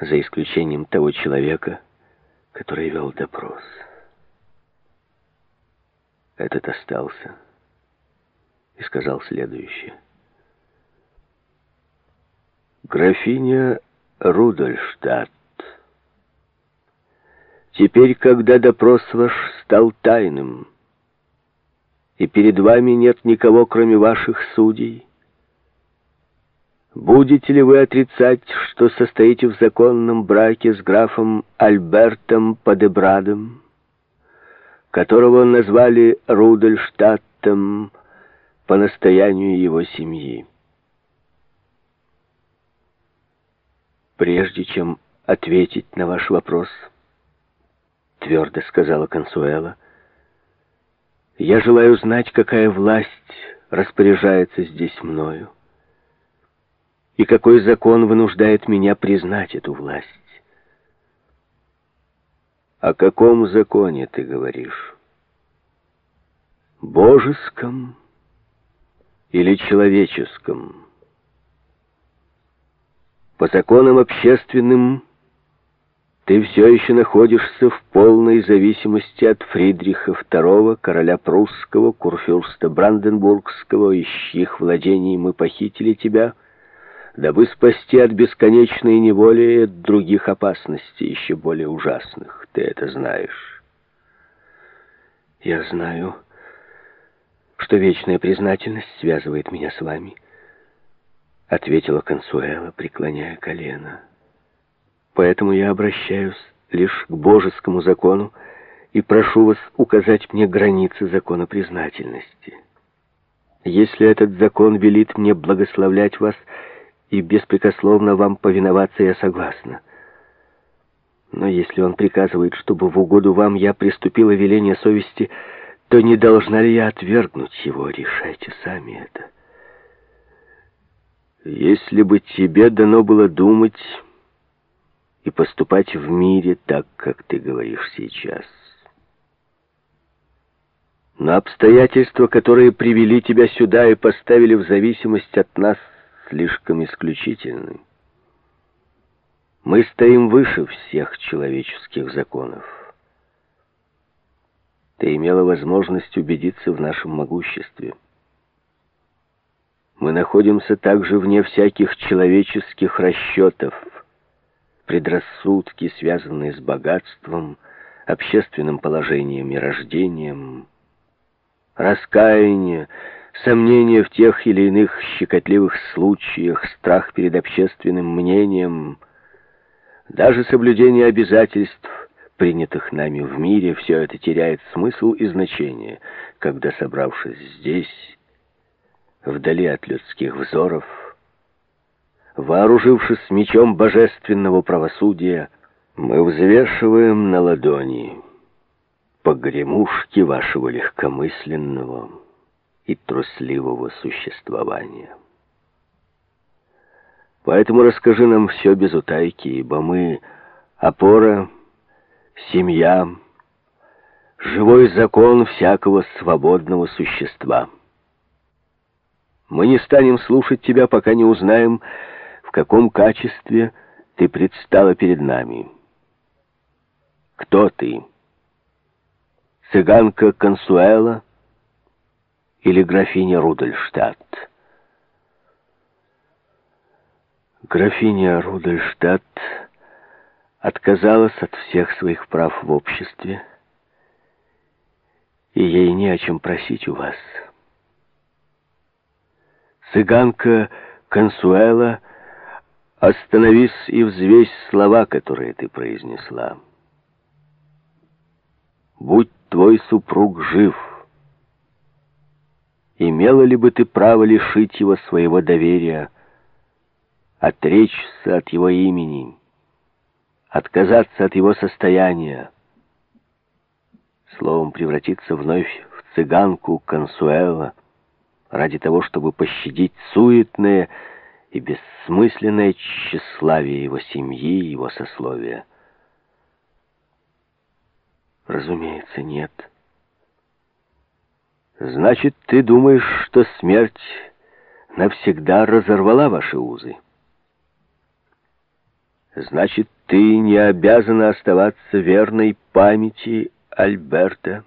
за исключением того человека, который вел допрос. Этот остался и сказал следующее. Графиня Рудольштадт, теперь, когда допрос ваш стал тайным, и перед вами нет никого, кроме ваших судей, будете ли вы отрицать, что состоите в законном браке с графом Альбертом Падебрадом, которого назвали Рудольштадтом по настоянию его семьи? Прежде чем ответить на ваш вопрос, твердо сказала Консуэла, я желаю знать, какая власть распоряжается здесь мною, и какой закон вынуждает меня признать эту власть. О каком законе ты говоришь? Божеском или человеческом? По законам общественным ты все еще находишься в полной зависимости от Фридриха II, короля прусского, курфюрста Бранденбургского, из чьих владений мы похитили тебя, дабы спасти от бесконечной неволи и от других опасностей, еще более ужасных. Ты это знаешь. Я знаю, что вечная признательность связывает меня с вами —— ответила Консуэла, преклоняя колено. «Поэтому я обращаюсь лишь к божескому закону и прошу вас указать мне границы закона признательности. Если этот закон велит мне благословлять вас и беспрекословно вам повиноваться, я согласна. Но если он приказывает, чтобы в угоду вам я приступила веление совести, то не должна ли я отвергнуть его? Решайте сами это». Если бы тебе дано было думать и поступать в мире так, как ты говоришь сейчас. Но обстоятельства, которые привели тебя сюда и поставили в зависимость от нас, слишком исключительны. Мы стоим выше всех человеческих законов. Ты имела возможность убедиться в нашем могуществе. Мы находимся также вне всяких человеческих расчетов. Предрассудки, связанные с богатством, общественным положением и рождением, раскаяние, сомнения в тех или иных щекотливых случаях, страх перед общественным мнением, даже соблюдение обязательств, принятых нами в мире, все это теряет смысл и значение, когда, собравшись здесь, вдали от людских взоров, вооружившись мечом божественного правосудия, мы взвешиваем на ладони погремушки вашего легкомысленного и трусливого существования. Поэтому расскажи нам все без утайки, ибо мы — опора, семья, живой закон всякого свободного существа — мы не станем слушать тебя, пока не узнаем, в каком качестве ты предстала перед нами. Кто ты? Цыганка Консуэла или графиня Рудольштадт? Графиня Рудольштадт отказалась от всех своих прав в обществе, и ей не о чем просить у вас. Цыганка Консуэла, остановись и взвесь слова, которые ты произнесла. Будь твой супруг жив, имела ли бы ты право лишить его своего доверия, отречься от его имени, отказаться от его состояния, словом, превратиться вновь в цыганку Консуэла, ради того, чтобы пощадить суетное и бессмысленное тщеславие его семьи и его сословия. Разумеется, нет. Значит, ты думаешь, что смерть навсегда разорвала ваши узы? значит, ты не обязана оставаться верной памяти Альберта.